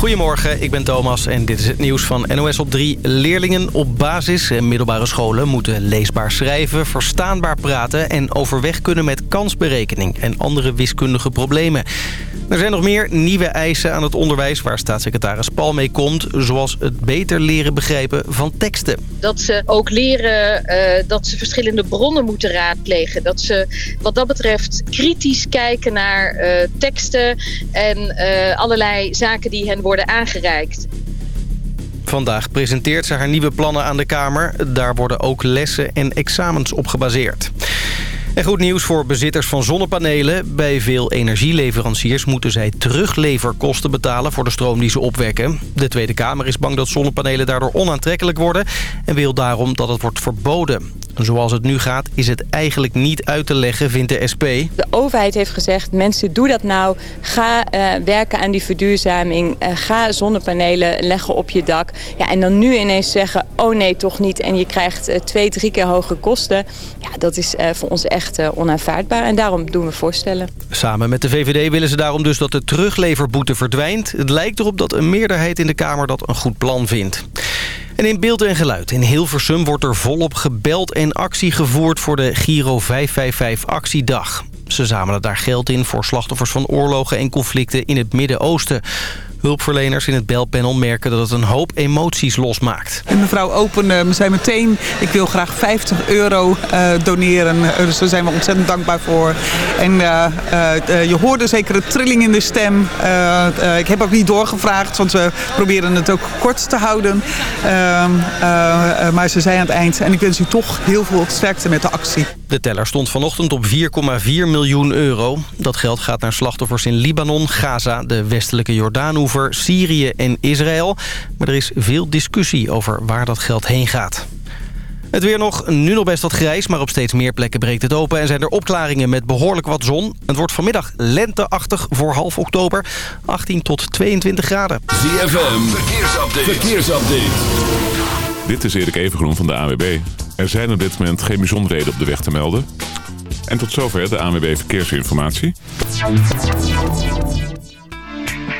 Goedemorgen, ik ben Thomas en dit is het nieuws van NOS op 3. Leerlingen op basis- en middelbare scholen moeten leesbaar schrijven, verstaanbaar praten... en overweg kunnen met kansberekening en andere wiskundige problemen. Er zijn nog meer nieuwe eisen aan het onderwijs waar staatssecretaris Paul mee komt... zoals het beter leren begrijpen van teksten. Dat ze ook leren uh, dat ze verschillende bronnen moeten raadplegen. Dat ze wat dat betreft kritisch kijken naar uh, teksten en uh, allerlei zaken die hen worden aangereikt. Vandaag presenteert ze haar nieuwe plannen aan de Kamer. Daar worden ook lessen en examens op gebaseerd. En goed nieuws voor bezitters van zonnepanelen. Bij veel energieleveranciers moeten zij terugleverkosten betalen voor de stroom die ze opwekken. De Tweede Kamer is bang dat zonnepanelen daardoor onaantrekkelijk worden... en wil daarom dat het wordt verboden. Zoals het nu gaat is het eigenlijk niet uit te leggen, vindt de SP. De overheid heeft gezegd, mensen doe dat nou. Ga uh, werken aan die verduurzaming. Uh, ga zonnepanelen leggen op je dak. Ja, en dan nu ineens zeggen, oh nee, toch niet. En je krijgt uh, twee, drie keer hogere kosten. Ja, dat is voor ons echt onaanvaardbaar. En daarom doen we voorstellen. Samen met de VVD willen ze daarom dus dat de terugleverboete verdwijnt. Het lijkt erop dat een meerderheid in de Kamer dat een goed plan vindt. En in beeld en geluid in Hilversum wordt er volop gebeld en actie gevoerd voor de Giro 555 actiedag. Ze zamelen daar geld in voor slachtoffers van oorlogen en conflicten in het Midden-Oosten. Hulpverleners in het belpanel merken dat het een hoop emoties losmaakt. En mevrouw opende me zei meteen, ik wil graag 50 euro uh, doneren. Dus daar zijn we ontzettend dankbaar voor. En uh, uh, je hoorde zeker een trilling in de stem. ik heb ook niet doorgevraagd, want we proberen het ook kort te houden. Ehm, maar ze zei aan het eind, en ik wens u toch heel veel sterkte met de actie. De teller stond vanochtend op 4,4 miljoen euro. Dat geld gaat naar slachtoffers in Libanon, Gaza, de westelijke Jordaanhoever, Syrië en Israël. Maar er is veel discussie over waar dat geld heen gaat. Het weer nog, nu nog best wat grijs, maar op steeds meer plekken breekt het open... en zijn er opklaringen met behoorlijk wat zon. Het wordt vanmiddag lenteachtig voor half oktober, 18 tot 22 graden. ZFM, verkeersupdate. verkeersupdate. Dit is Erik Evengroen van de AWB. Er zijn op dit moment geen bijzonderheden op de weg te melden. En tot zover de ANWB Verkeersinformatie.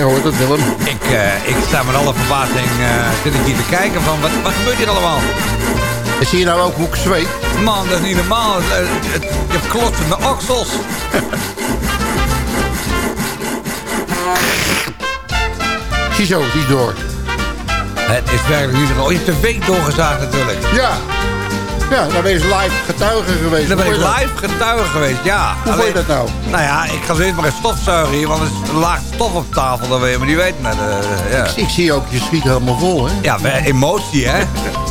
Jij hoort het, Willem. Ik, uh, ik sta met alle verbazing uh, zit ik hier te kijken van wat, wat gebeurt hier allemaal? En zie je nou ook hoe ik zweet? Man, dat is niet normaal. Het, het, het, je hebt kloppende oksels. Ziezo, die is door. Het is werkelijk niet normaal. Je hebt de week doorgezaagd natuurlijk. Ja. Ja, dan ben je live getuige geweest. Dan ben ik live getuige geweest, ja. Hoe vond je dat nou? Nou ja, ik ga eerst maar een stofzuigen hier, want er is een laag stof op tafel, dan weet je maar niet weten. Uh, ja. ik, ik, zie ook, je schiet helemaal vol, hè? Ja, emotie, hè?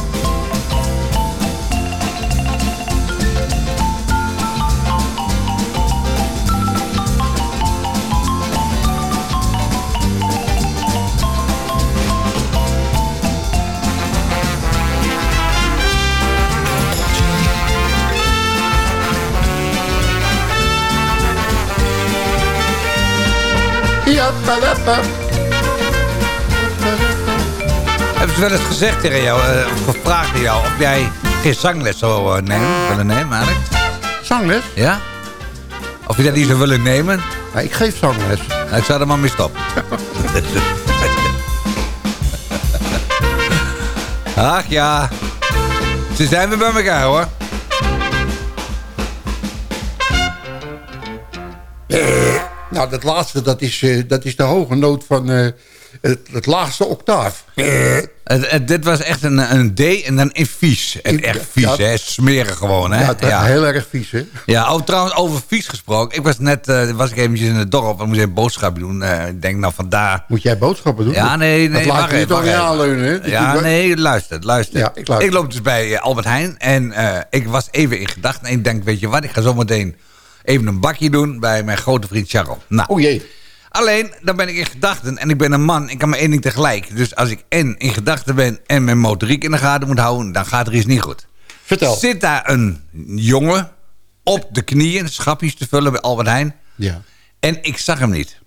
Hebben ze wel eens gezegd tegen jou, eh, gevraagd aan jou... of jij geen zangles zou eh, nemen, willen nemen eigenlijk? Zangles? Ja? Of je dat niet zou willen nemen? Ja, ik geef zangles. Nou, ik zou er maar mee stoppen. Ach ja. Ze zijn weer bij elkaar hoor. Nou, dat laatste, dat is, eh, dat is de hoge noot van eh, het, het laagste octaaf. Het- het- dit was echt een, een D en dan een vies. En echt vies, Ja. hè? Smeren gewoon, hè? Ja, het heel erg vies, hè? Ja, oh, trouwens, over vies gesproken. Ik was net, eh, was ik eventjes in het dorp en moest een boodschap doen. Eh, ik denk, nou, vandaar... Moet jij boodschappen doen? Ja, nee, nee, Dat laat je toch niet aanleunen, hè? Dat Ja, nee, luister, luister. Ja, ik luister. loop dus bij eh, Albert Heijn en eh, ik was even in gedachten. En ik denk, weet je wat, ik ga zo meteen even een bakje doen bij mijn grote vriend Charles. Nou, Oh jee. Alleen, dan ben ik in gedachten en ik ben een man. Ik kan maar één ding tegelijk. Dus als ik en in gedachten ben en mijn motoriek in de gaten moet houden... dan gaat er iets niet goed. Vertel. Zit daar een jongen op de knieën schapjes te vullen bij Albert Heijn... Ja. en ik zag hem niet.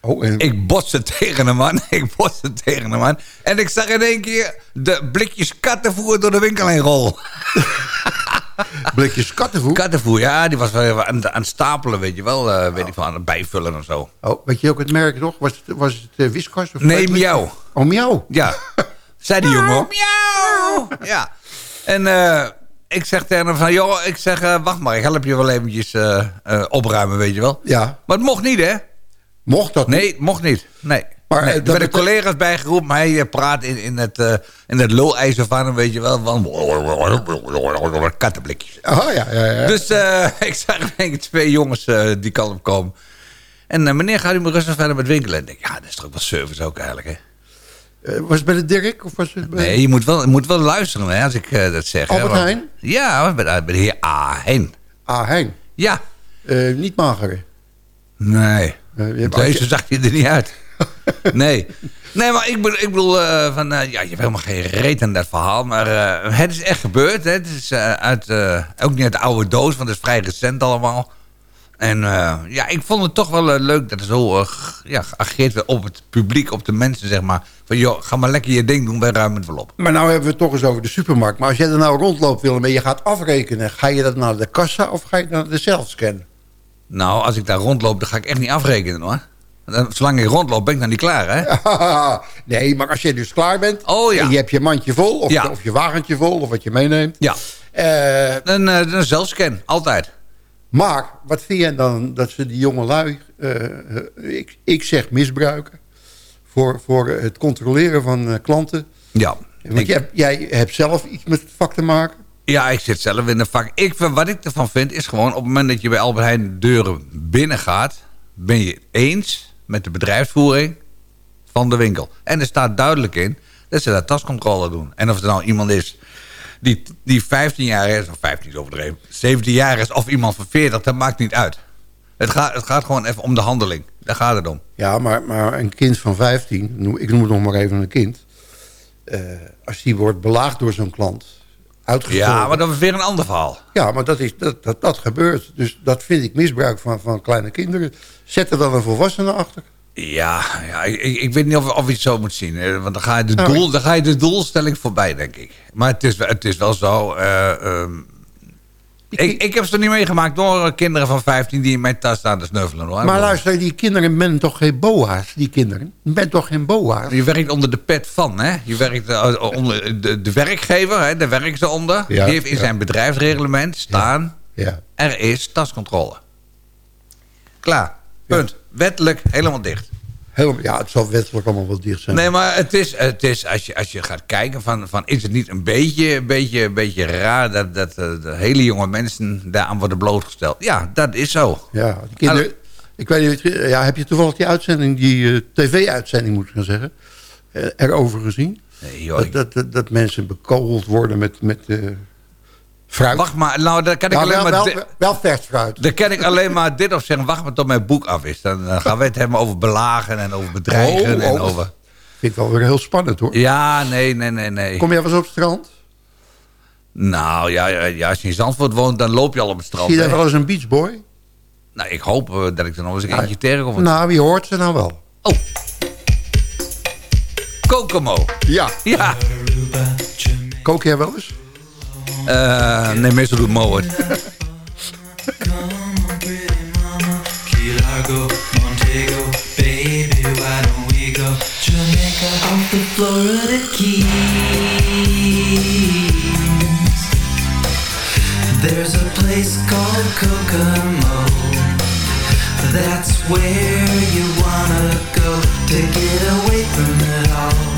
Oh, en... Ik botste tegen een man, ik botste tegen een man... en ik zag in één keer de blikjes kattenvoer door de winkel heen rollen. Blikjes kattenvoer? Kattenvoer, ja, die was wel aan, het- aan het stapelen, weet je wel. eh, weet ik van, aan het bijvullen of zo. Oh, weet je ook het merk nog? Was het, was het uh, Whiskas? Of Nee, miauw. Oh, miauw. Ja, zei die jongen. Miauw! Ja. En eh, ik zeg tegen hem van, joh, ik zeg, eh, wacht maar, ik help je wel eventjes eh, eh, opruimen, weet je wel. Ja. Maar het mocht niet, hè? Mocht dat Nee, het mocht niet. Nee. Maar, nee. eh, er werden collega's bijgeroepen, maar hij eh, praat in, in het, eh in het van weet je wel. Van kattenblikjes. Oh, ja, ja, ja. Dus ik zag één keer twee jongens eh, die kant op komen. En meneer, gaat u maar rustig verder met winkelen? En ik denk, ja, dat is toch wel service ook eigenlijk, hè? Was het bij de Dirk? Of was het bij... Nee, je moet wel, je moet wel luisteren hè, als ik dat zeg. hè, Albert want- Heijn? Ja, bij bij de heer A. Heijn. Ah, Hein. Ja. Niet mager. Nee. Deze zag je er niet uit. nee. Nee, maar ik bedoel, ik bedoel eh, van, eh, ja, je hebt helemaal geen reet aan dat verhaal. Maar eh, het is echt gebeurd. Hè. Het is uit, ook niet uit de oude doos, want het is vrij recent allemaal. En ja, ik vond het toch wel leuk dat er zo ja, geageerd werd op het publiek, op de mensen, zeg maar. Van, joh, ga maar lekker je ding doen, wij ruimen het wel op. Maar nou hebben we het toch eens over de supermarkt. Maar als jij er nou rondloopt, Willem, en je gaat afrekenen... ga je dat naar de kassa of ga je naar de zelfscan? Nou, als ik daar rondloop, dan ga ik echt niet afrekenen, hoor. Dan- Zolang ik rondloop, ben ik dan niet klaar, hè? nee, maar als je dus klaar bent... Oh, ja. en je hebt je mandje vol, of, Ja. of je wagentje vol, of wat je meeneemt... Ja. Eh, Een, eh, een zelfscan, altijd. maar wat vind jij dan dat ze die jonge lui... eh, eh, ik, ik zeg misbruiken... voor, voor het controleren van eh, klanten... Ja. Want Ik- jij, jij hebt zelf iets met het vak te maken. Ja, ik zit zelf in de vak. Ik, wat ik ervan vind is gewoon... op het moment dat je bij Albert Heijn de deuren binnen gaat... ben je het eens met de bedrijfsvoering van de winkel. En er staat duidelijk in dat ze daar tascontrole doen. En of er nou iemand is die, die 15 jaar is... of 15 is overdreven... 17 jaar is of iemand van 40, dat maakt niet uit. Het gaat, het gaat gewoon even om de handeling. Daar gaat het om. Ja, maar, maar een kind van 15, noem- ik noem het nog maar even een kind... eh, als die wordt belaagd door zo'n klant, Ja, maar dat is weer een ander verhaal. Ja, maar dat, is, dat, dat, dat gebeurt. Dus dat vind ik misbruik van, van kleine kinderen. Zet er dan een volwassene achter. Ja, ja ik, ik weet niet of, of je het zo moet zien. hè, Want dan ga, je de Nou, doel, dan ga je de doelstelling voorbij, denk ik. Maar het is, wel- het is wel zo... eh, ehm, ik, ik heb ze niet meegemaakt door kinderen van 15 die in mijn tas staan te snuffelen. Hoor. Maar luister, die kinderen ben toch geen boa's, die kinderen? Je bent toch geen boa's? Je werkt onder de pet van, hè? Je werkt eh, onder de, de werkgever, hè? daar werken ze onder. Ja, die heeft in ja. zijn bedrijfsreglement staan... Ja. er is tascontrole. Klaar. Punt. Wettelijk helemaal dicht. Helemaal, ja, het zal wettelijk allemaal wel dicht zijn. Nee, maar het is, het is als, je, als je gaat kijken van, van is het niet een beetje, een beetje, een beetje raar dat, dat eh, de hele jonge mensen daaraan worden blootgesteld? Ja, dat is zo. Ja, kinderen, ik weet niet, ja, heb je toevallig die uitzending, die eh, tv-uitzending moet ik gaan zeggen, eh, erover gezien? Nee, joh, dat, dat, dat, dat mensen bekogeld worden met, met fruit. Wacht maar, nou daar kan ik Ja, alleen wel, maar... wel, wel vers fruit. daar kan ik alleen maar dit op zeggen. Wacht maar tot mijn boek af is. Dan gaan we het hebben over belagen en over bedreigen. Oh, en oh. over... Vind ik wel weer heel spannend hoor. Ja, nee, nee, nee, nee. Kom jij wel eens op het strand? Nou ja, ja, ja, als je in Zandvoort woont, dan loop je al op het strand. Zie je daar wel eens een beachboy? Nou, ik hoop eh, dat ik er nog eens een eentje tegenkom. Nou, wie hoort ze nou wel? Kokomo. Ja. Ja. Kook jij wel eens? Eh, nee, meestal doet Mo het. There's a place called Kokomo. That's where you wanna go to get away from it all.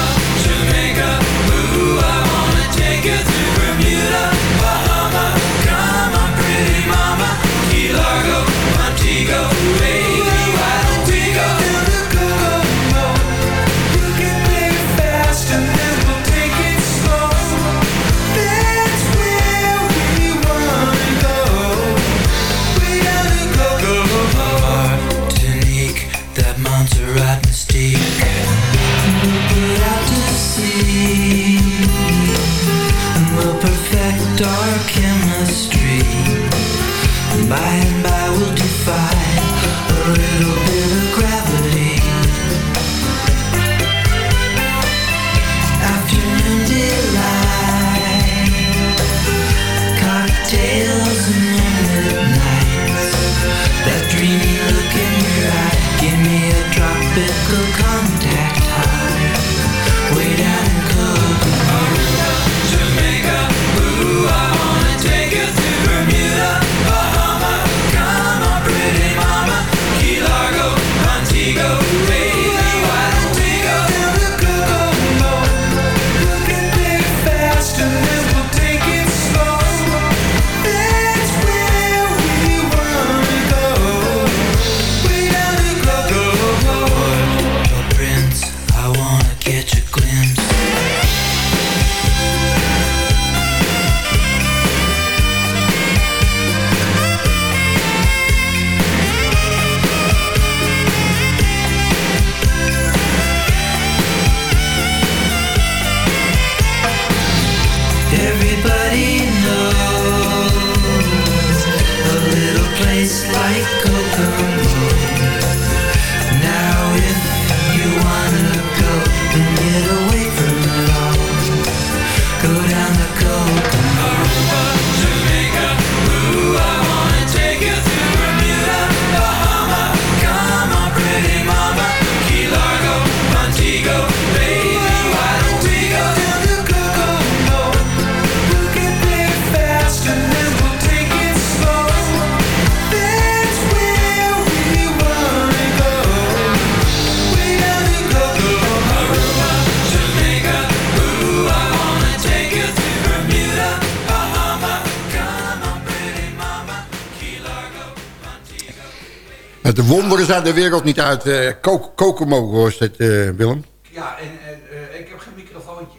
De wonderen zijn de wereld niet uit. eh Ko- Kokomo was het, eh, Willem. Ja, en eh, ik heb geen microfoontje.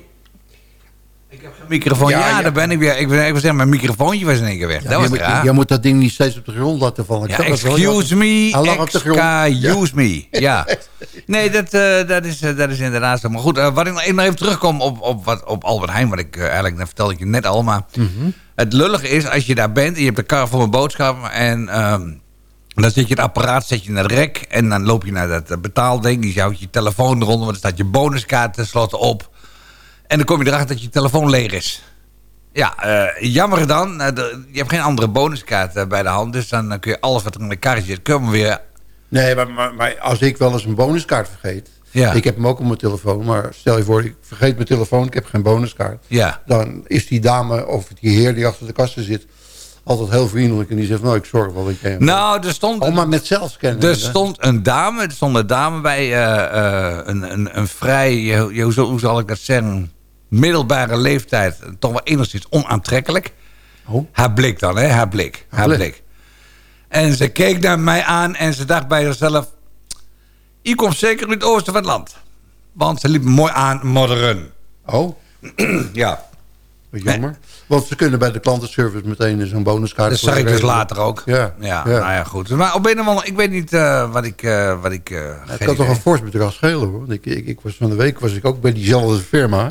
Ik heb geen microfoon. Ja, Ja, ja. daar ben ik weer. Ik ben even zeggen, mijn microfoontje was in één keer weg. dat was je, moet, raar. je moet dat ding niet steeds op de grond laten vallen. Ik Ja, excuse me, Hij lag op de grond. excuse me. Ja. Nee, dat, eh, dat, is, dat is inderdaad zo. Maar goed, wat ik nog, even terugkom op, op, wat, op Albert Heijn, wat ik eigenlijk, dat vertelde ik je net al, maar Mhm. het lullige is, als je daar bent, en je hebt de kar voor een boodschap en ehm, dan zet je het apparaat zet je naar het rek en dan loop je naar dat eh, betaalding, je houdt je telefoon eronder, want er staat je bonuskaart tenslotte op. En dan kom je erachter dat je telefoon leeg is. Ja, eh, jammer dan. eh, je hebt geen andere bonuskaart bij de hand. Dus dan kun je alles wat er in de kaartje zit... kun je hem weer... Nee, maar, maar, maar als ik wel eens een bonuskaart vergeet... Ja. Ik heb hem ook op mijn telefoon, maar stel je voor... ik vergeet mijn telefoon, ik heb geen bonuskaart. Ja. Dan is die dame of die heer die achter de kassen zit... altijd heel vriendelijk en die zegt... nou, ik zorg wel dat jij... Nou, er stond... Oh, maar met zelfscannen. Er stond een dame, er stond een dame bij, eh, eh, een, een, een vrij, hoe, zal- ik dat zeggen, middelbare leeftijd, toch wel enigszins onaantrekkelijk. Oh. Haar blik dan, hè, haar blik, haar blik. blik. En ze keek naar mij aan en ze dacht bij zichzelf, je komt zeker uit het oosten van het land. Want ze liep mooi aan modderen. Oh. ja. Jammer. Want ze kunnen bij de klantenservice meteen zo'n bonuskaart... Dat zag ik dus later ook. Ja, Ja, nou ja, goed. Maar op een of andere ik weet niet eh, wat ik... eh, wat ik eh, Het geen kan toch een fors bedrag schelen hoor. Want Ik, ik, ik was van de week was ik ook bij diezelfde firma.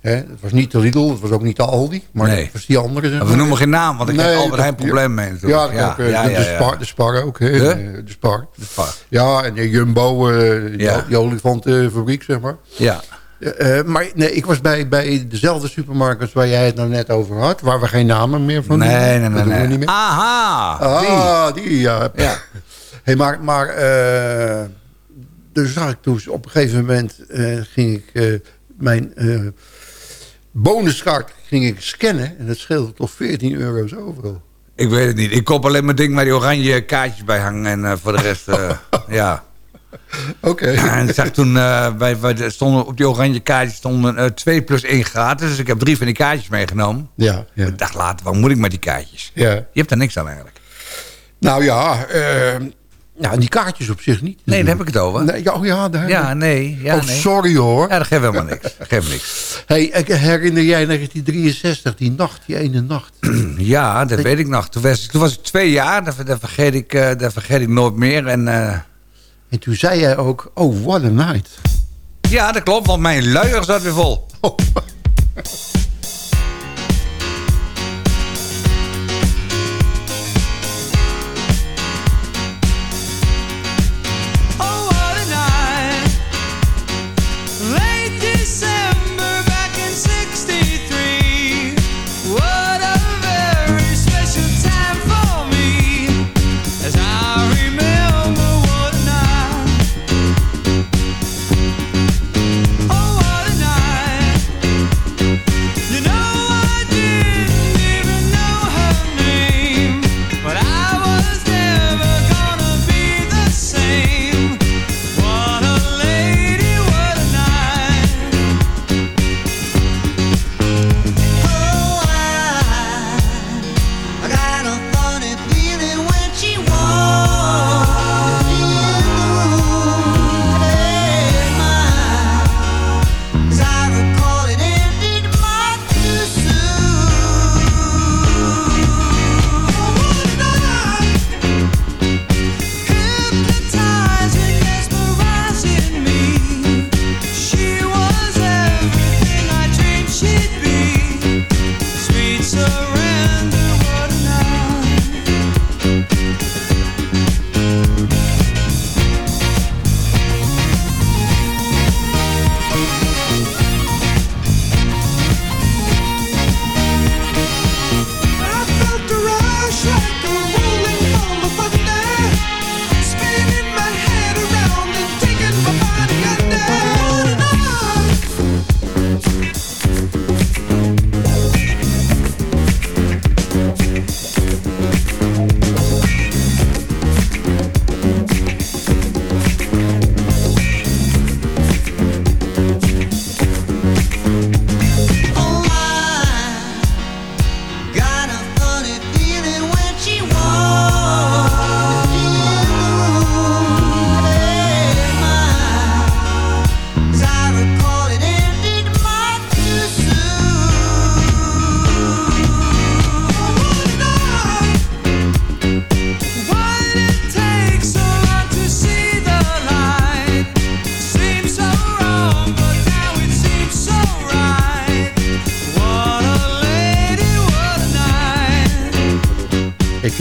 Hè, het was niet de Lidl, het was ook niet de Aldi. Maar Nee. het was die andere. zeg We noemen geen naam, want ik heb Albert Heijn probleem mee. Ja, ook, eh, de, de, Spar, de Spar ook. Hè, De? de, de Spar. De Spar. Ja, en de Jumbo, Ja. die, die olifantenfabriek zeg maar. Ja. Eh, eh, maar nee, ik was bij, bij dezelfde supermarkt waar jij het nou net over had. Waar we geen namen meer van Nee, nee, nee. Dat doen we nee. niet meer. Aha, Ah, die, ja. Ja. Hey, maar maar eh, dus zag ik toen op een gegeven moment ging ik mijn bonuskaart ging ik scannen en dat scheelde toch 14 euro's overal. Ik weet het niet. Ik koop alleen mijn ding waar die oranje kaartjes bij hangen. En voor de rest, ja. Oké. En ik zag toen, eh, bij de, stonden, op die oranje kaartjes stonden eh 2 plus 1 gratis. Dus ik heb drie van die kaartjes meegenomen. Ja, dacht later, wat moet ik met die kaartjes? ja. Je hebt daar niks aan eigenlijk. Nou ja, eh, ja, die kaartjes op zich niet. Nee, daar heb ik het over. Nee, ja, oh ja, daar. Ja, nee. Ja, oh, nee. sorry hoor. Ja, dat geeft helemaal niks. Dat geeft niks. Hey, herinner jij 1963, die nacht, die ene nacht? Ja, dat weet ik nog. Toen was, toen was ik twee jaar. Dat, dat, vergeet, ik, eh, dat vergeet ik nooit meer. En, En toen zei jij ook, oh, what a night. ja, dat klopt, want mijn luier zat weer vol. Oh.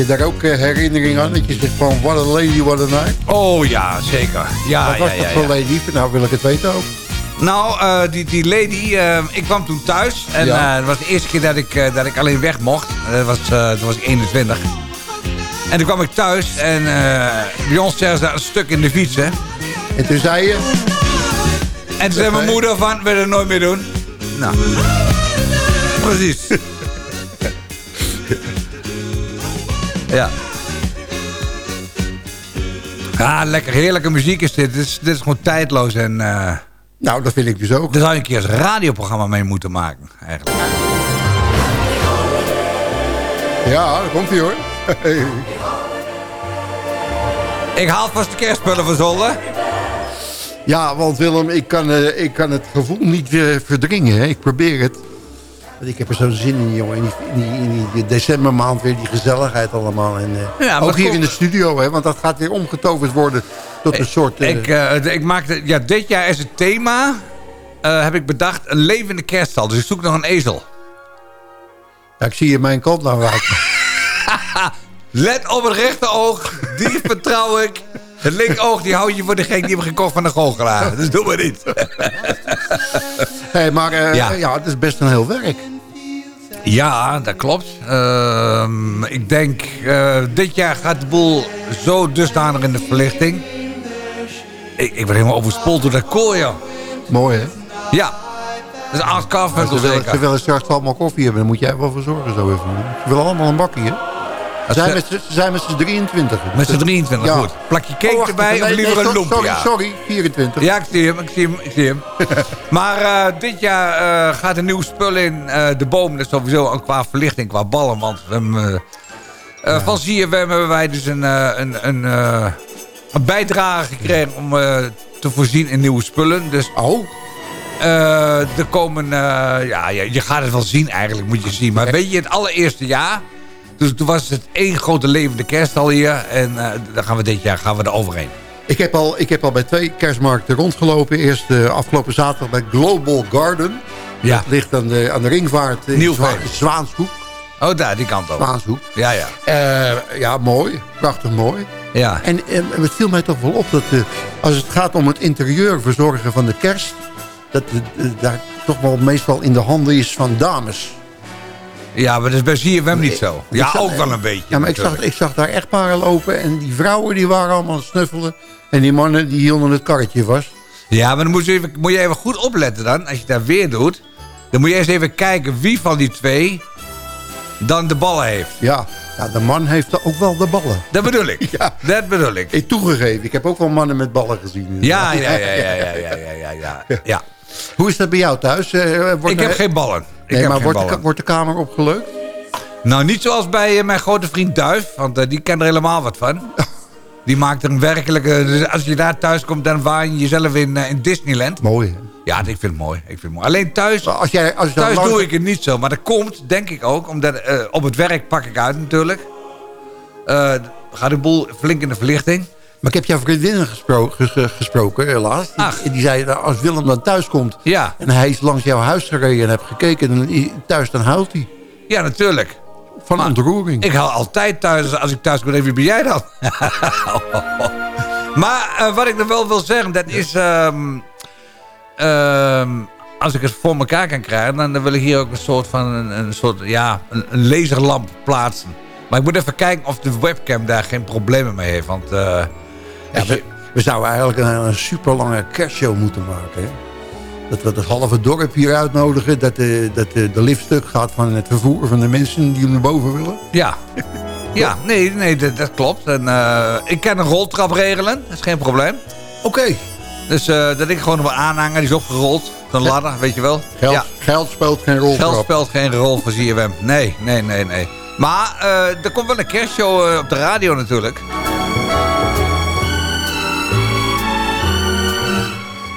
Daar ook eh, herinnering aan? Dat je zegt van, what a lady, what a night? Oh ja, zeker. Ja, Wat was ja. dat voor ja. lady? Nou wil ik het weten ook. Nou, eh, die, die lady, eh, ik kwam toen thuis. En Ja. het was de eerste keer dat ik, dat ik alleen weg mocht. Dat was, toen was ik 21. En toen kwam ik thuis en bij ons zeggen ze een stuk in de fiets, hè. En toen zei je, En toen zei mijn moeder van, wil je dat nooit meer doen? Nou, precies. ja. Ja, lekker heerlijke muziek is dit. Dit is, dit is gewoon tijdloos en... eh nou dat vind ik dus ook. daar zou je een keer een radioprogramma mee moeten maken, eigenlijk. Ja, daar komt hij hoor. Ik haal vast de kerstspullen van zolder. Ja, want Willem, ik kan, eh, ik kan het gevoel niet weer verdringen. Hè. Ik probeer het. Want ik heb er zo'n zin in, jongen. In die, in die, in die decembermaand weer die gezelligheid allemaal. En, eh, Ja, ook hier in de studio, hè. Want dat gaat weer omgetoverd worden tot een soort... eh, Ik, eh, ik maakte, ja, dit jaar is het thema, heb ik bedacht, een levende kerststal. Dus ik zoek nog een ezel. ja, ik zie je mijn kant nou raken. Let op het rechteroog, die vertrouw ik. Het linkeroog die hou je voor degene die hem gekocht van de goochelaar. Dus doe maar niet. hey, maar eh, Ja. ja. het is best een heel werk. Ja, dat klopt. Ehm, ik denk, eh, dit jaar gaat de boel zo dusdanig in de verlichting. Ik, ik ben helemaal overspoeld door dat koor, joh. Mooi, hè? Ja. Dat is Art Als Carfunkel zeker. ze willen straks allemaal koffie hebben, dan moet jij wel voor zorgen zo even. Ze willen allemaal een bakje, hè? Zijn met, zijn met z'n 23. Met z'n 23, Ja. goed. Plakje cake Oh, wacht erbij of liever nee, een sorry, lumpia? Sorry, sorry, 24. Ja, ik zie hem, ik zie hem, ik zie hem. maar eh, dit jaar eh, gaat een nieuw spul in. eh, de boom, dat is sowieso een qua verlichting, qua ballen. Want eh, eh, van ZFM hebben wij dus een, een, een, een bijdrage gekregen om te voorzien in nieuwe spullen. Dus Oh, er komen, ja, ja, je gaat het wel zien eigenlijk, moet je zien. Maar weet je, het allereerste jaar, dus toen was het één grote levende kerststal hier. En dan gaan we dit jaar gaan we er overheen. ik heb, al, ik heb al bij twee kerstmarkten rondgelopen. Eerst eh, afgelopen zaterdag bij Global Garden. Ja. Dat ligt aan de, aan de ringvaart in Zwaanshoek. Oh, daar, die kant op. Zwaanshoek. Ja, ja. Eh, ja, mooi. Prachtig mooi. Ja. En, eh, het viel mij toch wel op dat als het gaat om het interieur verzorgen van de kerst... dat het daar toch wel meestal in de handen is van dames. Ja, maar dat is bij ZFM niet zo. Ja, zag- ook wel een beetje. Ja, maar ik zag, ik zag daar echtparen lopen en die vrouwen die waren allemaal aan het snuffelen. En die mannen die hielden het karretje vast. Ja, maar dan moet je, even, moet je even goed opletten dan. Als je dat weer doet. Dan moet je eens even kijken wie van die twee dan de ballen heeft. Ja, ja de man heeft ook wel de ballen. Dat bedoel ik. Ja. Dat bedoel ik. Ik toegegeven, ik heb ook wel mannen met ballen gezien. Ja, ja, ja, ja, ja, ja, ja, ja. Hoe is dat bij jou thuis? Eh, wordt Ik heb er- geen ballen. Ik Nee, heb maar wordt de, wordt de kamer opgeleukt? Nou, niet zoals bij eh, mijn grote vriend Duif. Want eh, die kent er helemaal wat van. Die maakt er een werkelijke... Dus als je daar thuis komt, dan waan je jezelf in, eh, in Disneyland. Mooi, hè? Ja, ik vind het mooi. Ik vind het mooi. Alleen thuis... Als jij, als Thuis langs- doe ik het niet zo, maar dat komt, denk ik ook, omdat op het werk pak ik uit natuurlijk. Gaat de boel flink in de verlichting. Maar ik heb jouw vriendinnen gespro ges- gesproken, helaas. Die, Ach. die zei, nou, als Willem dan thuis komt... Ja, en hij is langs jouw huis gereden en hebt gekeken... dan i- thuis dan huilt hij. ja natuurlijk. Van Maar ontroering. Ik haal altijd thuis, als ik thuis kom, even wie ben jij dan? maar eh, wat ik nog wel wil zeggen, dat is... ehm, ehm, als ik het voor elkaar kan krijgen, dan, dan wil ik hier ook een soort van een, een soort, ja, een, een laserlamp plaatsen. Maar ik moet even kijken of de webcam daar geen problemen mee heeft. Want eh, Ja, we, we zouden eigenlijk een, een super lange kerstshow moeten maken. Hè? Dat we het halve dorp hier uitnodigen. Dat, de, dat de, de liftstuk gaat van het vervoer van de mensen die naar boven willen. Ja. Ja, nee, nee dat, dat klopt. En, eh, ik kan een roltrap regelen, dat is geen probleem. Oké. Dus eh, dat ik gewoon een aanhanger, die is opgerold. Zo'n ladder, weet je wel. Geld, Ja, geld speelt geen rol. geld speelt geen rol voor ZFM. Nee, nee, nee, nee. Maar eh, er komt wel een kerstshow op de radio natuurlijk.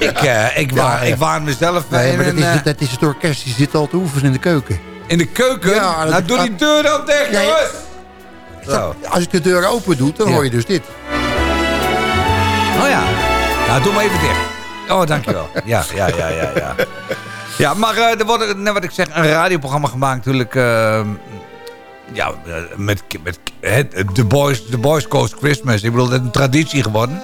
Ik, eh, ik, wa Ja, ja. ik waan mezelf Nee, in, maar dat is, eh, dat is het orkest. Die zit al te oefenen in de keuken. in de keuken. Ja, dat- nou, doe die deur dan dicht, Nee. Zo. Als ik de deur open doe, dan hoor je dus dit. Oh ja. Nou, doe maar even dicht. Oh, dankjewel. Ja, ja, ja, ja, ja. Ja, maar eh, er wordt, net wat ik zeg, een radioprogramma gemaakt natuurlijk. eh, ja, met, met het, The, Boys, The Boys Coast Christmas. Ik bedoel, dat is een traditie geworden.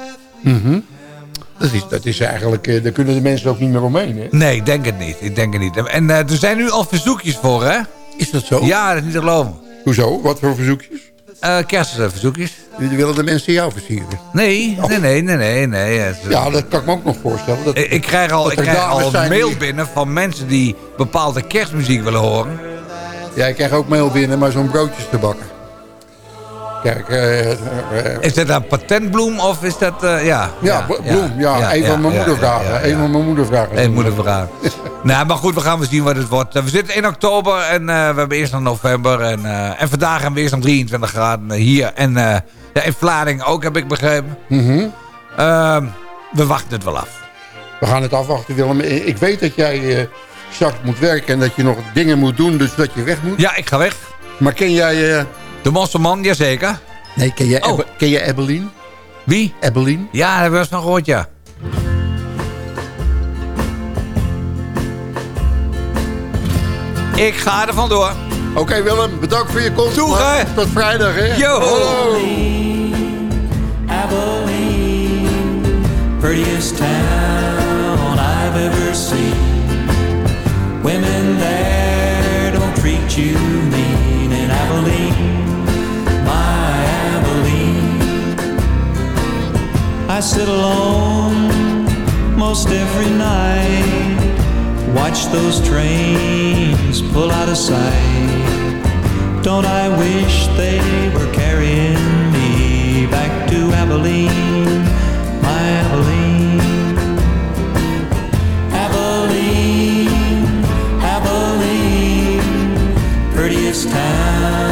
Dat is, dat is eigenlijk... eh, daar kunnen de mensen ook niet meer omheen, hè? Nee, ik denk het niet. Ik denk het niet. En eh, er zijn nu al verzoekjes voor, hè? Is dat zo? Ja, dat is niet te geloven. Hoezo? Wat voor verzoekjes? Eh kerstverzoekjes. Jullie willen de mensen jou versieren? Nee, nee, nee, nee, nee. nee. Het- Ja, dat kan ik me ook nog voorstellen. Dat, Ik, ik krijg al, ik krijg al mail die- binnen van mensen die bepaalde kerstmuziek willen horen. Ja, ik krijg ook mail binnen, maar zo'n broodjes te bakken. Kijk, eh, eh, eh, Is dat een patentbloem of is dat... eh, ja, ja, Blo- Bloem, ja, een van mijn ja, moeder vragen. ja, ja, Een van mijn moeder vragen. Moeder vragen. nou, maar goed, we gaan wel zien wat het wordt. We zitten in oktober en we hebben eerst nog november. En, en vandaag hebben we eerst nog 23 graden hier. En ja, in Vlaardingen ook, heb ik begrepen. Mhm. Ehm, we wachten het wel af. We gaan het afwachten, Willem. Ik weet dat jij straks moet werken en dat je nog dingen moet doen, dus dat je weg moet. Ja, ik ga weg. Maar ken jij... De Mosselman, jazeker. nee, ken jij, Oh. Ken Ebeline? Wie? Ebeline? Ja, daar hebben we eens van gehoord, ja. Ik ga er vandoor. Oké Willem, bedankt voor je komst. Doeg, hè. Tot vrijdag hè. Yo. Abilene, prettiest town I've ever seen. Women there don't treat you I sit alone most every night, watch those trains pull out of sight. Don't I wish they were carrying me back to Abilene, my Abilene? Abilene, Abilene, prettiest town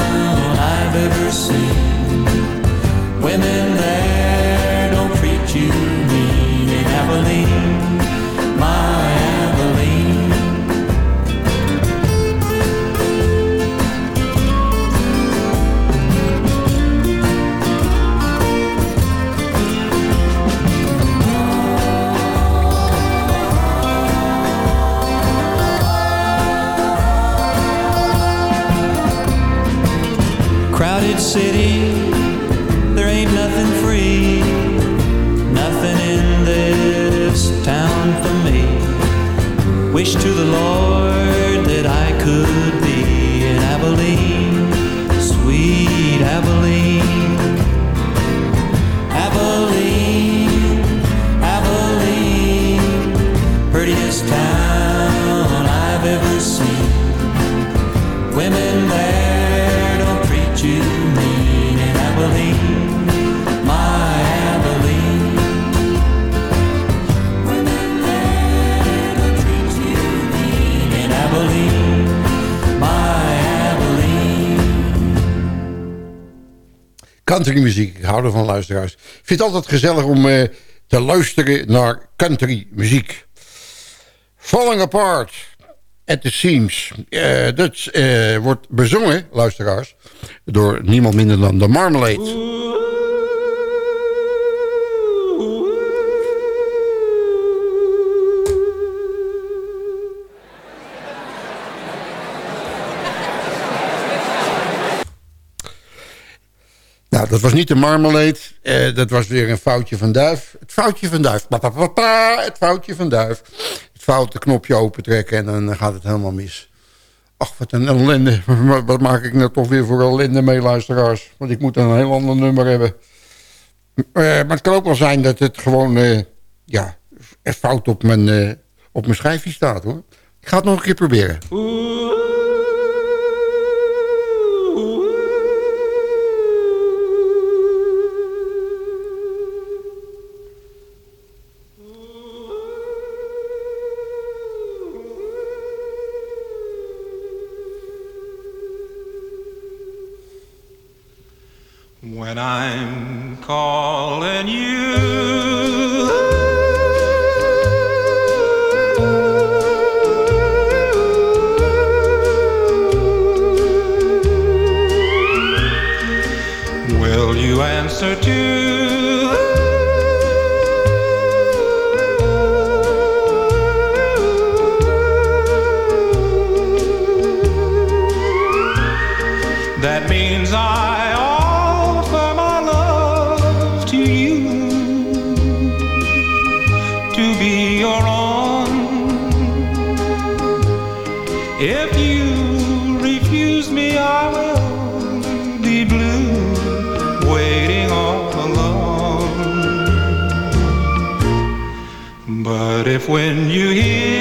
altijd gezellig om eh, te luisteren naar countrymuziek. Falling Apart at the Seams. Eh, dat eh, wordt bezongen, luisteraars, door niemand minder dan de Marmalade. Dat was niet de Marmalade. eh, dat was weer een foutje van Duif. Het foutje van Duif. Pa, pa, pa, het foutje van Duif. Het foute knopje opentrekken en dan gaat het helemaal mis. Ach, wat een ellende. Wat maak ik nou toch weer voor ellende mee, luisteraars? Want ik moet een heel ander nummer hebben. Eh, maar het kan ook wel zijn dat het gewoon... eh, ja, fout op mijn, eh, op mijn schijfje staat, hoor. Ik ga het nog een keer proberen. When I'm calling you. Will you answer to when you hear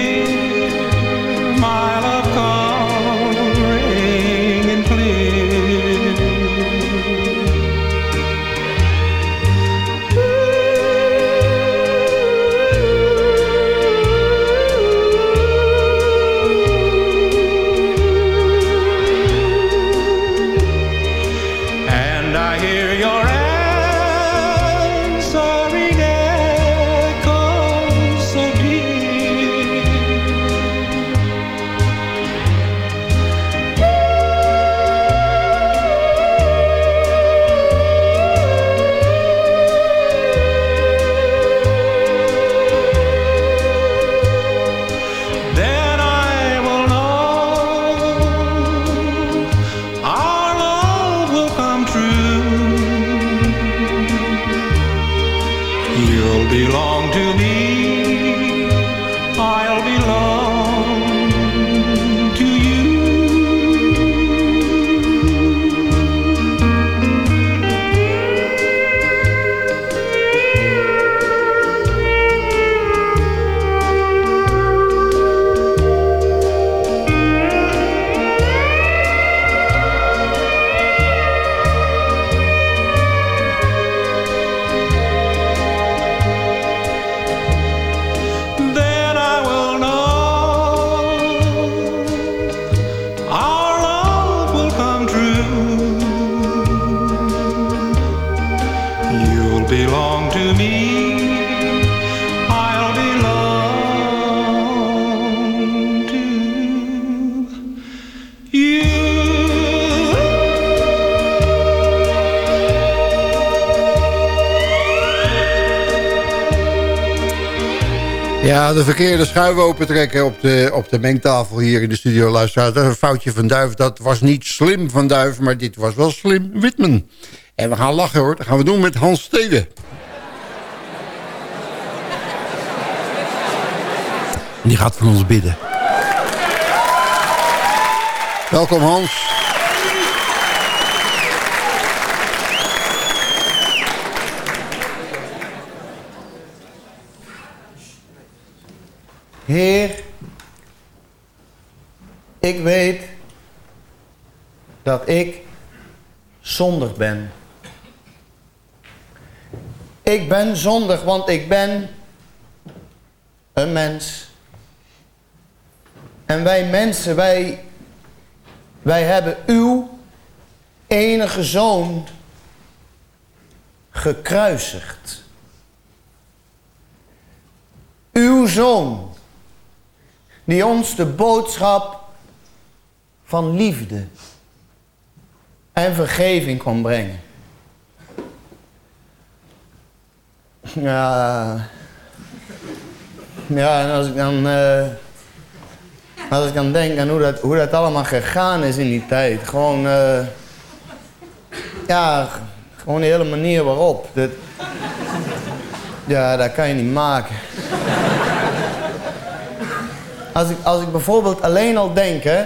De verkeerde schuif opentrekken op de, op de mengtafel hier in de studio. Luisteraar, dat is een foutje van Duif. Dat was niet slim van Duif, maar dit was wel slim Witman. En we gaan lachen hoor. Dat gaan we doen met Hans Steden. Die gaat van ons bidden. Welkom Hans. Heer, ik weet dat ik zondig ben. Ik ben zondig, want ik ben een mens. En wij mensen, wij, wij hebben uw enige zoon gekruisigd. Uw zoon die ons de boodschap van liefde en vergeving kon brengen. Ja, ja en als ik dan, eh, als ik dan denk aan hoe dat, hoe dat allemaal gegaan is in die tijd, gewoon, eh, ja, gewoon de hele manier waarop. Dat, ja, dat kan je niet maken. Als ik, als ik bijvoorbeeld alleen al denk, hè.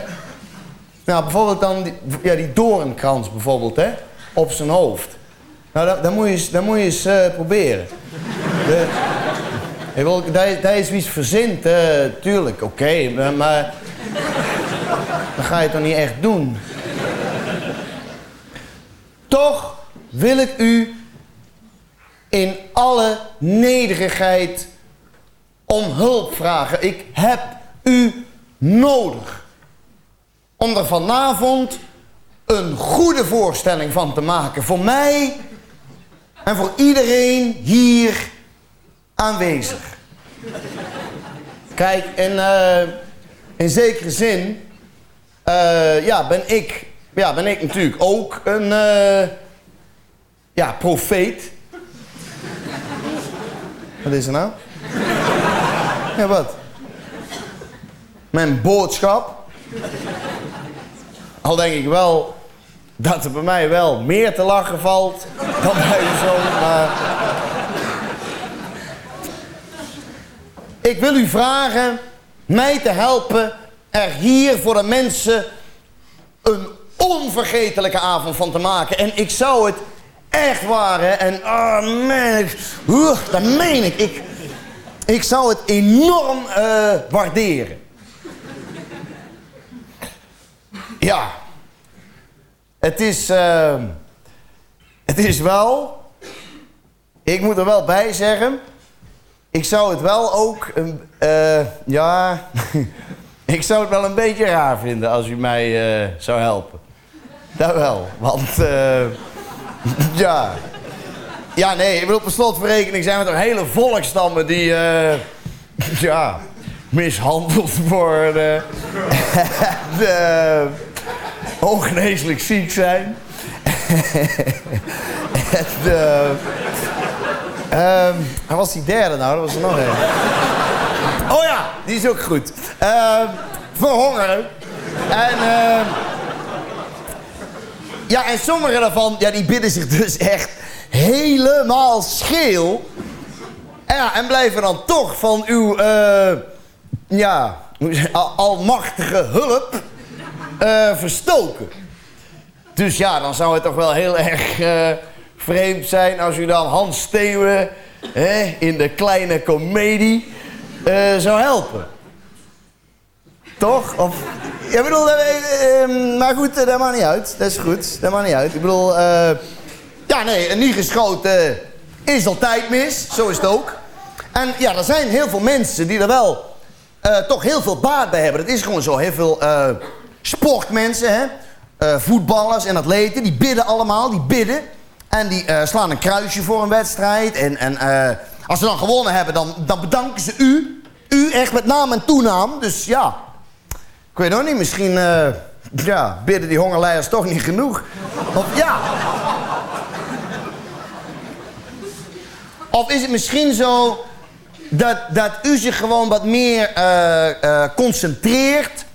Nou, bijvoorbeeld dan die, ja, die doornkrans bijvoorbeeld, hè. Op zijn hoofd. Nou, dat, dat moet je eens, dat moet je eh, proberen. Wil, dat, is- dat het verzint, eh, tuurlijk, oké. maar. Dan ga je toch niet echt doen. Toch wil ik u in alle nederigheid om hulp vragen. Ik heb u nodig. Om er vanavond een goede voorstelling van te maken. Voor mij en voor iedereen hier aanwezig. Kijk, in, eh, in zekere zin eh, ja, ben, ik, ja, ben ik natuurlijk ook een eh, ja, profeet. Wat is er nou? Ja, wat? Mijn boodschap. Al denk ik wel dat er bij mij wel meer te lachen valt dan bij uw zoon, maar... Ik wil u vragen mij te helpen er hier voor de mensen een onvergetelijke avond van te maken. En ik zou het echt waar, hè. En, oh man, ik, dat meen ik. ik. Ik zou het enorm eh, waarderen. Ja. Het is... eh, het is wel... Ik moet er wel bij zeggen... Ik zou het wel ook... een- eh, ja... ik zou het wel een beetje raar vinden als u mij eh, zou helpen. Dat wel. Want... eh, ja... Ja, nee, ik bedoel, per slotverrekening zijn we toch hele volkstammen die, ja, mishandeld worden. en, ongeneeslijk ziek zijn. en, ehm, waar was die derde nou? Dat was er nog een. Oh ja, die is ook goed. Ehm, verhongeren. En, ehm, ja, en sommige daarvan, ja, die bidden zich dus echt helemaal scheel. En ja, en blijven dan toch van uw, eh, ja, almachtige hulp eh, verstoken. Dus ja, dan zou het toch wel heel erg eh, vreemd zijn als u dan Hans Steeuwen hè, in de kleine komedie eh, zou helpen. Toch? Of, ja, ik bedoel, eh, eh, eh, maar goed, dat maakt niet uit. Dat is goed, dat maakt niet uit. Ik bedoel, ja, nee, een niet geschoten is altijd mis. Zo is het ook. En ja, er zijn heel veel mensen die er wel toch heel veel baat bij hebben. Dat is gewoon zo. Heel veel sportmensen, hè. Eh, voetballers en atleten, die bidden allemaal, die bidden. En die eh, slaan een kruisje voor een wedstrijd. En, en eh, als ze dan gewonnen hebben, dan, dan bedanken ze u. U echt met naam en toenaam. Dus ja, ik weet nog niet, misschien ja, bidden die hongerleiders toch niet genoeg. Of ja. Of is het misschien zo dat, dat u zich gewoon wat meer concentreert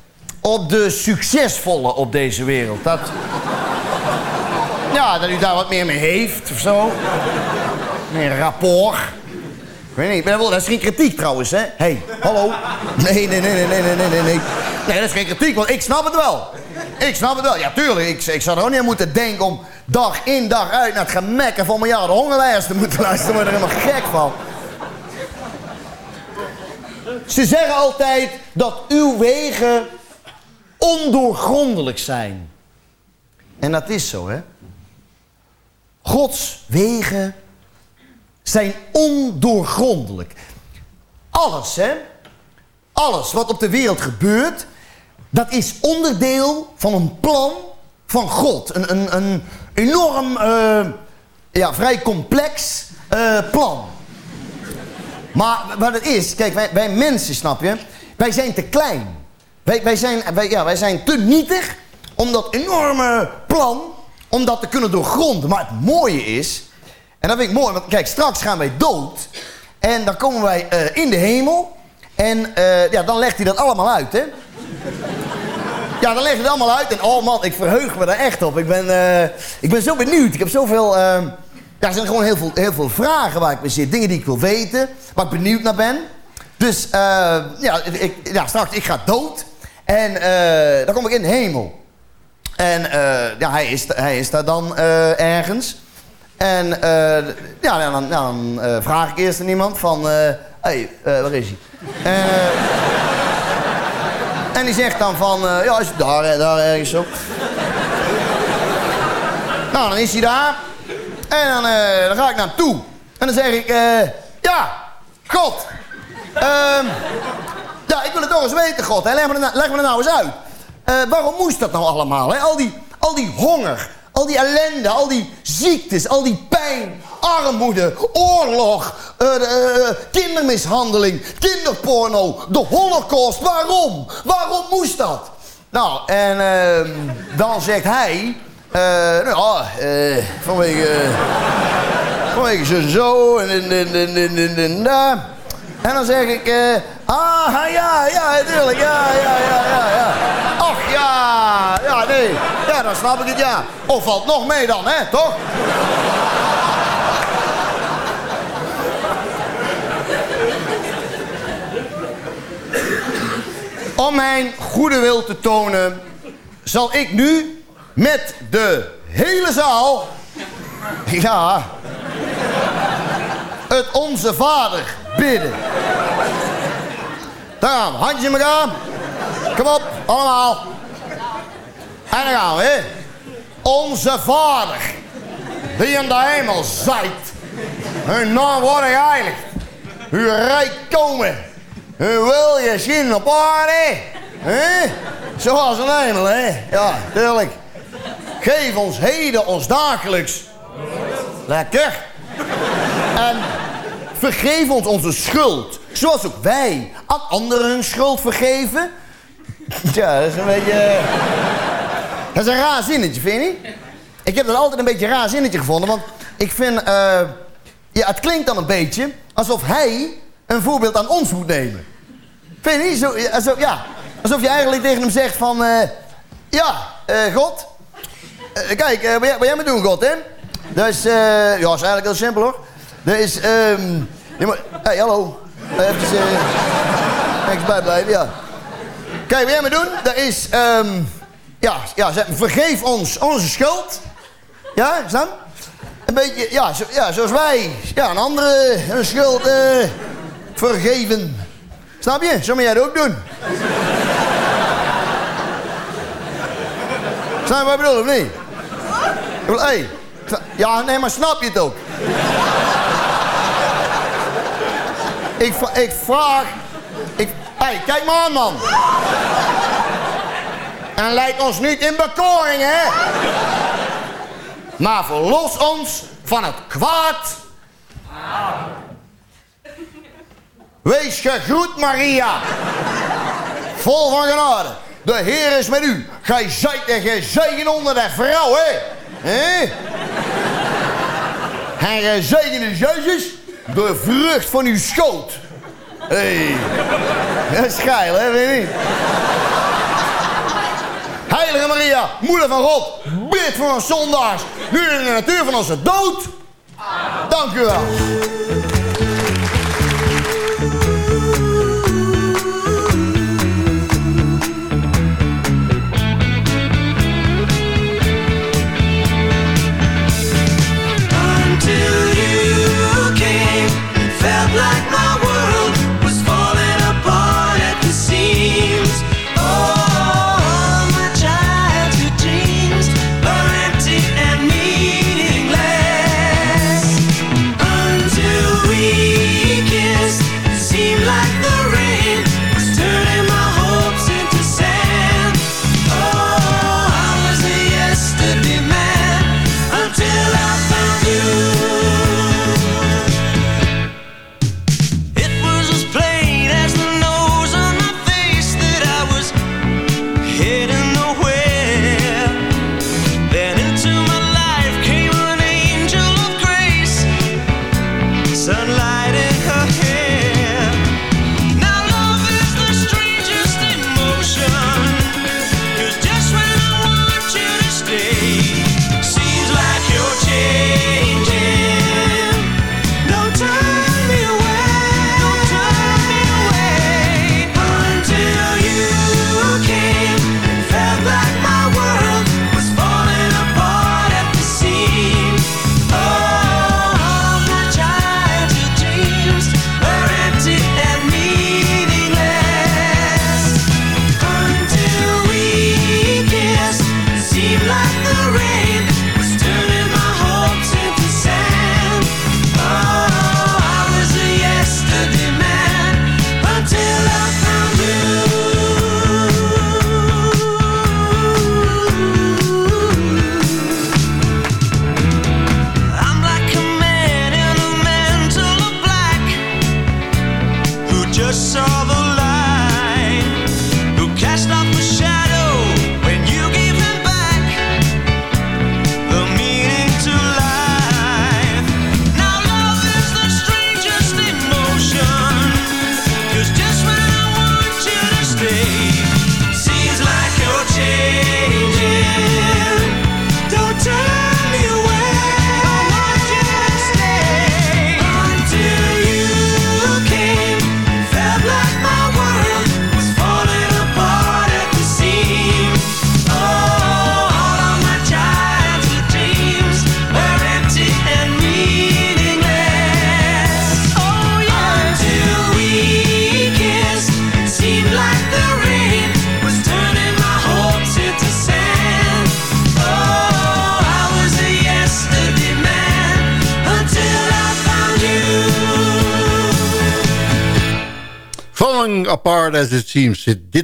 op de succesvolle op deze wereld. Dat... Ja, dat u daar wat meer mee heeft of zo. Meer rapport. Ik weet niet, dat is geen kritiek trouwens, hè? Hé, hey, hallo. Nee, nee, nee, nee, nee, nee, nee, nee. Nee, dat is geen kritiek, want ik snap het wel. Ik snap het wel. Ja, tuurlijk. Ik, ik zou er ook niet aan moeten denken om dag in dag uit naar het gemakken van miljarden hongerlijsten te moeten luisteren. Daar word helemaal gek van. Ze zeggen altijd dat uw wegen ondoorgrondelijk zijn. En dat is zo, hè? Gods wegen zijn ondoorgrondelijk. Alles, hè? Alles wat op de wereld gebeurt, dat is onderdeel van een plan van God. Een, een, een enorm, eh, ja, vrij complex eh, plan. Maar wat het is, kijk, wij, wij mensen, snap je, wij zijn te klein. Wij, wij, zijn, wij, ja, wij zijn te nietig om dat enorme plan, om dat te kunnen doorgronden. Maar het mooie is, en dat vind ik mooi, want kijk, straks gaan wij dood. En dan komen wij eh, in de hemel. En eh, ja, dan legt hij dat allemaal uit, hè. Ja, dan legt hij het allemaal uit. En oh man, ik verheug me daar echt op. Ik ben, eh, ik ben zo benieuwd. Ik heb zoveel... eh, ja, er zijn gewoon heel veel, heel veel vragen waar ik mee zit. Dingen die ik wil weten. Waar ik benieuwd naar ben. Dus ja, ik, ja, straks, ik ga dood. En eh, dan kom ik in de hemel. En eh, ja, hij is, hij is daar dan eh, ergens. En ja, dan, dan vraag ik eerst aan iemand van... Hé, hey, waar is hij? En, die zegt dan van... ja, is daar, daar ergens zo. nou, dan is hij daar. En dan, dan ga ik naar hem toe. En dan zeg ik... ja, God. Ehm, ja, ik wil het toch eens weten, God. Leg, me er nou, er nou eens uit. Eh, waarom moest dat nou allemaal? Hè? Al, die, al die honger, al die ellende, al die ziektes, al die pijn, armoede, oorlog, eh, eh, kindermishandeling, kinderporno, de holocaust. Waarom? Waarom moest dat? Nou, en ehm, dan zegt hij... eh, nou, eh, vanwege... vanwege zo en zo en en en en en en en daar. En dan zeg ik, eh, ah, ja, ja, natuurlijk, ja, ja, ja, ja, ja. Ach, ja, ja, nee, ja, dan snap ik het, ja. Of valt nog mee dan, hè, toch? Om mijn goede wil te tonen, zal ik nu met de hele zaal, ja, het Onze Vader bidden. Daar gaan we, handjes in elkaar. Kom op, allemaal. En dan gaan we. Onze Vader, die in de hemel zijt. Hun naam wordt geheiligd. Uw rijk komen. Uw wil je zien op aarde. Zoals een hemel, hè. Ja, tuurlijk. Geef ons heden ons dagelijks. Lekker. En vergeef ons onze schuld. Zoals ook wij aan anderen hun schuld vergeven. Ja, dat is een beetje... Dat is een raar zinnetje, vind je niet? Ik heb dat altijd een beetje een raar zinnetje gevonden. Want ik vind... eh, ja, het klinkt dan een beetje alsof hij een voorbeeld aan ons moet nemen. Vind je niet? Zo, alsof, ja, alsof je eigenlijk tegen hem zegt van... eh, ja, eh, God... eh, kijk, eh, wat, jij, jij moet doen, God, hè? Dat is... eh, ja, is eigenlijk heel simpel, hoor. Ja, maar, hey, hallo. Even, uh, even bijblijven, ja. Kijk, wat jij maar doen, dat is... ehm, ja, ja, vergeef ons onze schuld. Ja, snap? Een beetje, ja, ja zoals wij. Ja, een andere een schuld eh, vergeven. Snap je? Zo moet jij dat ook doen. Snap je wat ik bedoel, of niet? Hey, ja, nee, maar snap je het ook? Ik, ik vraag... Ik, kijk maar aan, man. En leid ons niet in bekoring, hè? Maar verlos ons van het kwaad. Wees gegroet, Maria. Vol van genade. De Heer is met u. Gij zijt en gezegend onder de vrouw, hè? hè? En gezegend is Jezus de vrucht van uw schoot. Hey. dat is geil, hè, weet je niet? Heilige Maria, moeder van God, bid voor ons zondaars, nu in de natuur van onze dood. Dank u wel.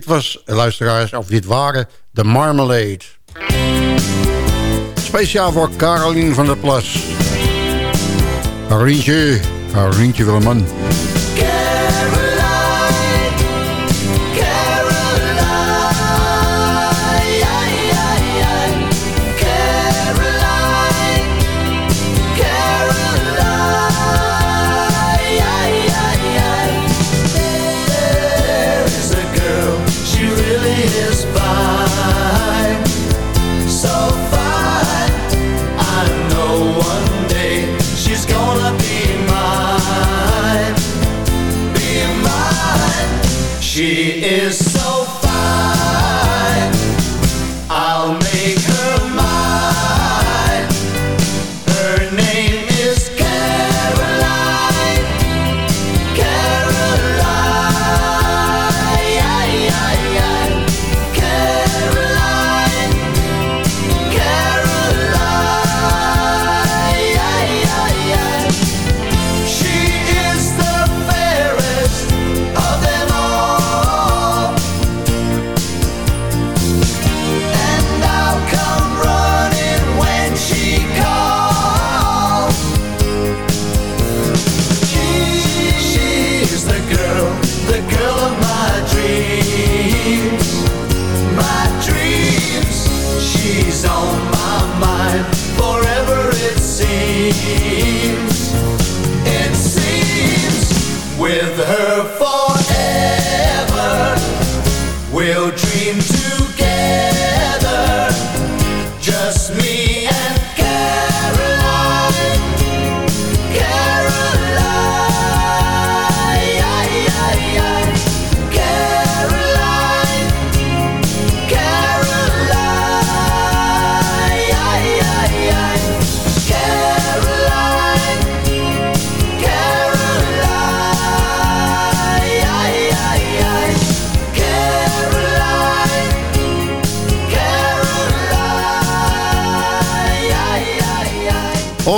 Was, luisteraars, of dit waren de Marmalade. Speciaal voor Caroline van der Plas. Carolientje, Carolientje Willeman.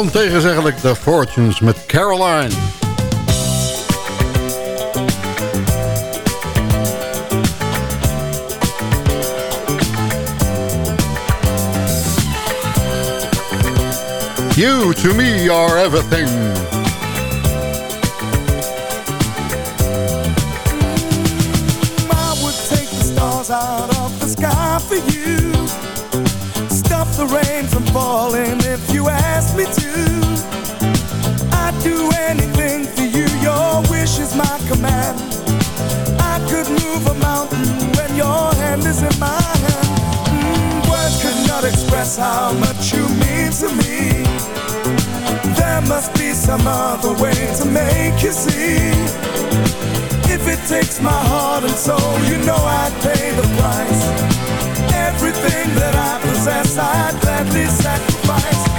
Ontegenzeggelijk The Fortunes met Caroline. You to me are everything. Out of the sky for you. Stop the rain falling if you ask me to. I'd do anything for you, your wish is my command. I could move a mountain when your hand is in my hand. Mm, words could not express how much you mean to me. There must be some other way to make you see. If it takes my heart and soul, you know I'd pay the price. Everything that I possess, I'd gladly sacrifice.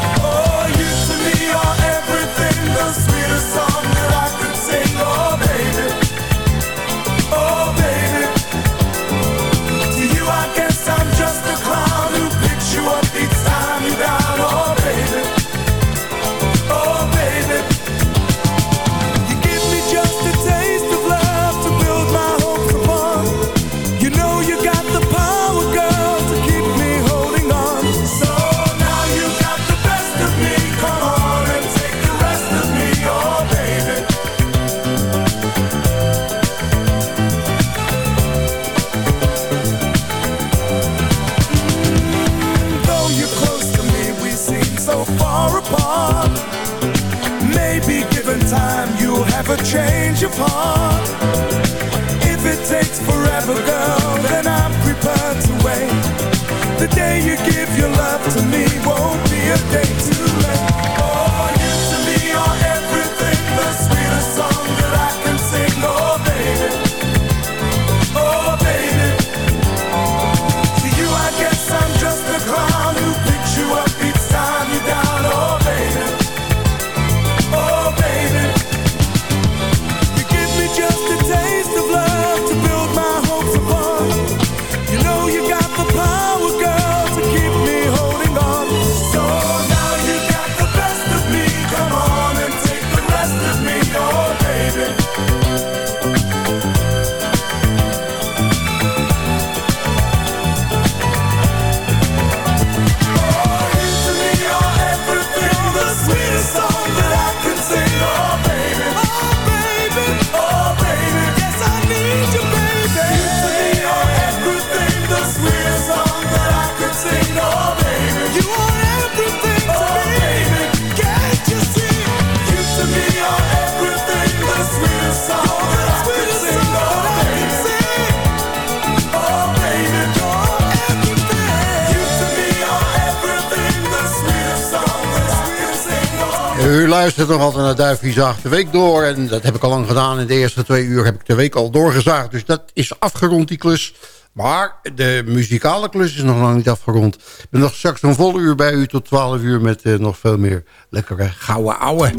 Naar Duifje de Week door. En dat heb ik al lang gedaan. In de eerste twee uur heb ik de week al doorgezaagd. Dus dat is afgerond, die klus. Maar de muzikale klus is nog lang niet afgerond. Ik ben nog straks een vol uur bij u tot 12 uur... met eh, nog veel meer lekkere gouden ouwe.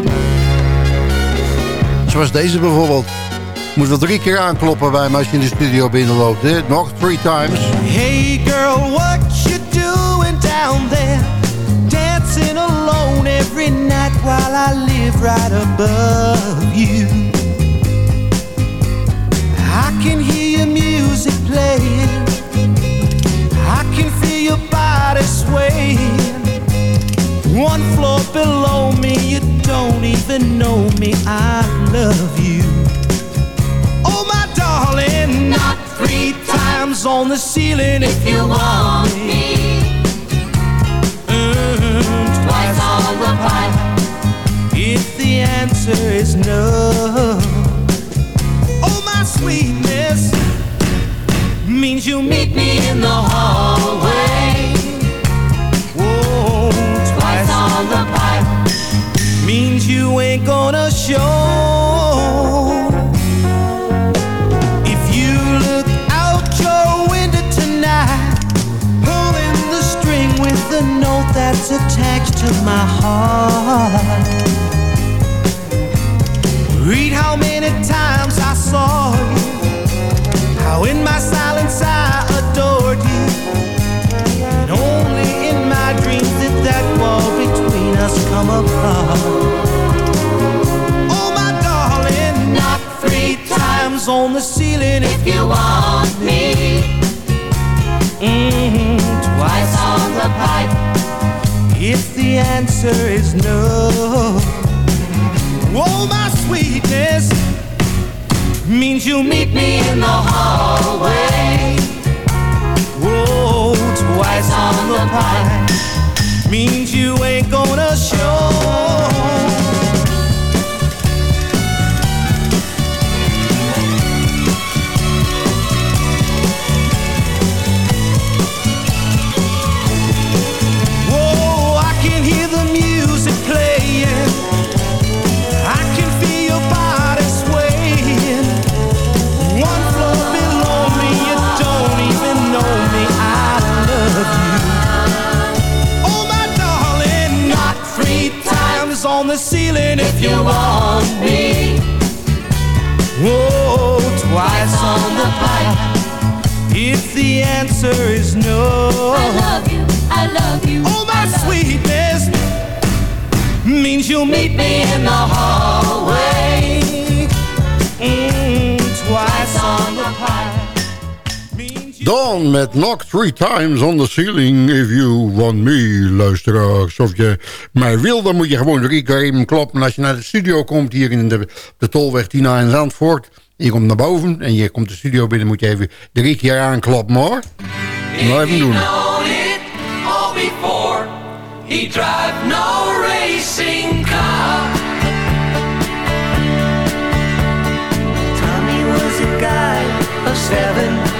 Zoals deze bijvoorbeeld. Moet wel drie keer aankloppen bij me als je in de studio binnenloopt. Hè? Nog three times. Hey girl, what you doing down there? Dancing alone every night while I live right above you. I can hear your music playing. I can feel your body swaying. One floor below me, you don't even know me. I love you. Oh, my darling, not three times on the ceiling if you want me. Mm, twice on the pipe answer is no. Oh, my sweetness, means you meet me in the hallway. Whoa, twice on the pipe means you ain't gonna show. If you look out your window tonight, pulling the string with the note that's attached to my heart. Read how many times I saw you, how in my silence I adored you. And only in my dreams did that wall between us come apart. Oh, my darling, knock three times on the ceiling if you want me. Mm-hmm, twice on the pipe if the answer is no. Oh, my sweetness means you'll meet me in the hallway. Whoa, twice on the pipe means you ain't gonna show. Ceiling if you want me. Whoa, twice on the pipe. If the answer is no, I love you, I love you. Oh, my sweetness means you'll meet me in the hallway. Mm, twice on. Dawn met Knock Three Times on the Ceiling If You Want Me, luisteraars. Of je mij wil, dan moet je gewoon drie keer even kloppen. En als je naar de studio komt hier in de, de Tolweg Tina in Zandvoort... je komt naar boven en je komt de studio binnen... moet je even drie keer aankloppen, hoor. Nou, even doen. known it all before. He drive no racing car. Tommy was a guy of 17.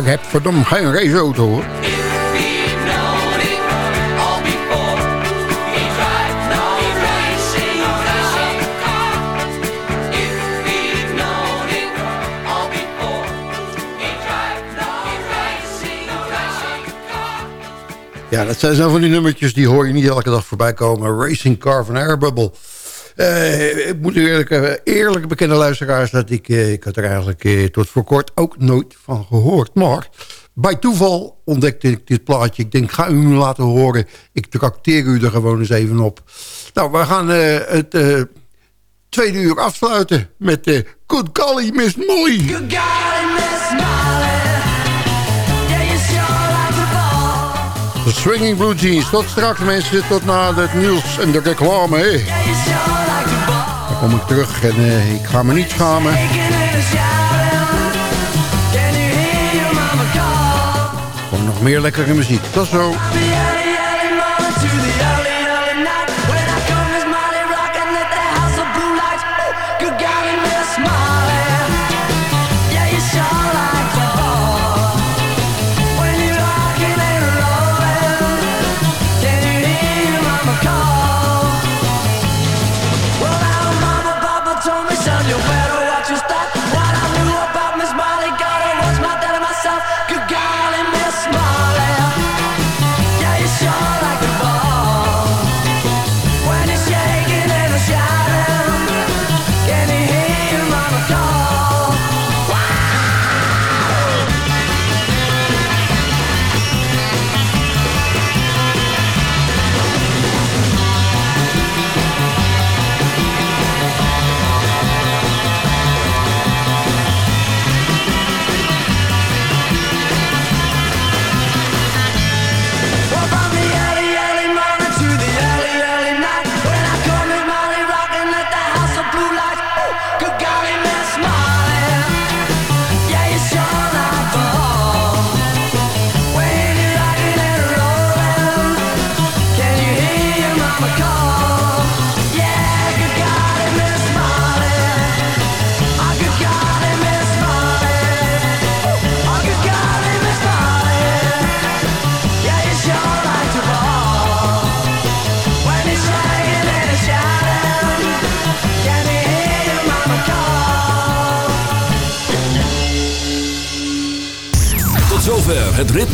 Ik heb verdomme geen raceauto hoor. Ja, dat zijn zo van die nummertjes die hoor je niet elke dag voorbij komen. Racing Car van Airbubble. Uh, ik moet eerlijk, uh, eerlijk bekennen luisteraars... dat ik, uh, ik had er eigenlijk tot voor kort ook nooit van gehoord. Maar bij toeval ontdekte ik dit plaatje. Ik denk, ga u me laten horen. Ik trakteer u er gewoon eens even op. Nou, we gaan het tweede uur afsluiten met Good Golly Miss Molly. Good golly Miss Molly. Swinging Blue Jeans. Tot straks mensen, tot na het nieuws en de reclame. Dan kom ik terug en uh, ik ga me niet schamen. Gewoon nog meer lekkere muziek. Tot zo.